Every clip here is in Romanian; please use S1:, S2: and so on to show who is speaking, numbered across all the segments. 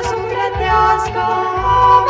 S1: es un grande.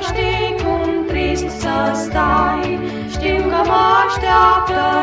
S1: știi cum trist să stai, știu că mă așteaptă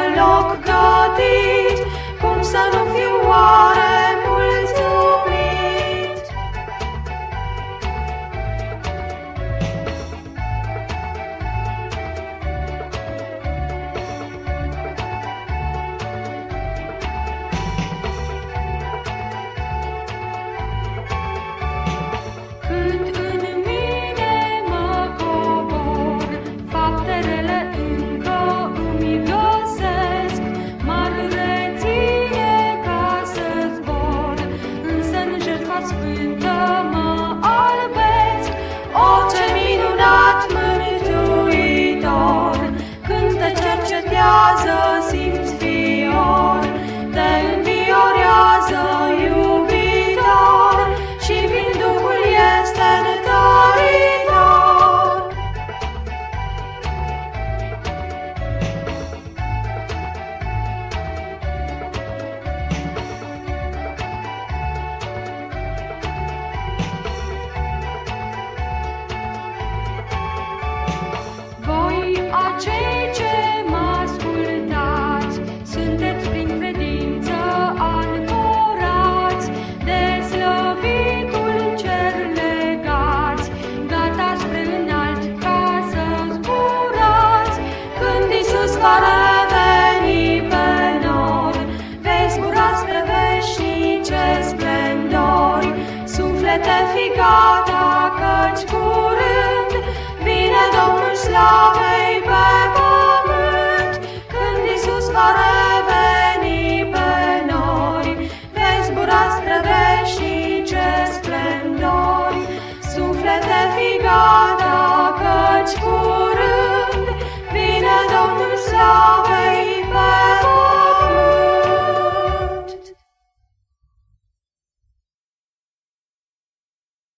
S1: suflete fi gata, căci curând vine Domnul. Când Iisus va reveni pe nori, vei zbura spre veșnice splendori, suflete fi gata, căci curând